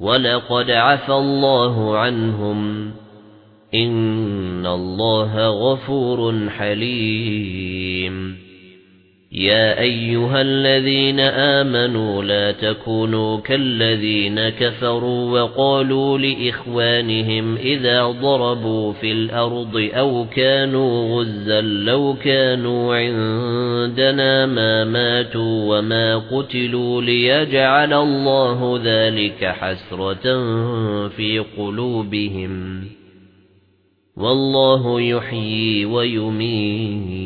وَلَقَدْ عَفَا اللَّهُ عَنْهُمْ إِنَّ اللَّهَ غَفُورٌ حَلِيمٌ يَا أَيُّهَا الَّذِينَ آمَنُوا لَا تَكُونُوا كَالَّذِينَ كَفَرُوا وَقَالُوا لِإِخْوَانِهِمْ إِذَا ضَرَبُوا فِي الْأَرْضِ أَوْ كَانُوا غُزًّى لَّوْ كَانُوا عِندَنَا مَا مَاتُوا وَمَا قُتِلُوا لِيَجْعَلَ اللَّهُ ذَلِكَ حَسْرَةً فِي قُلُوبِهِمْ. وَاللَّهُ يُحْيِي وَيُمِيتُ.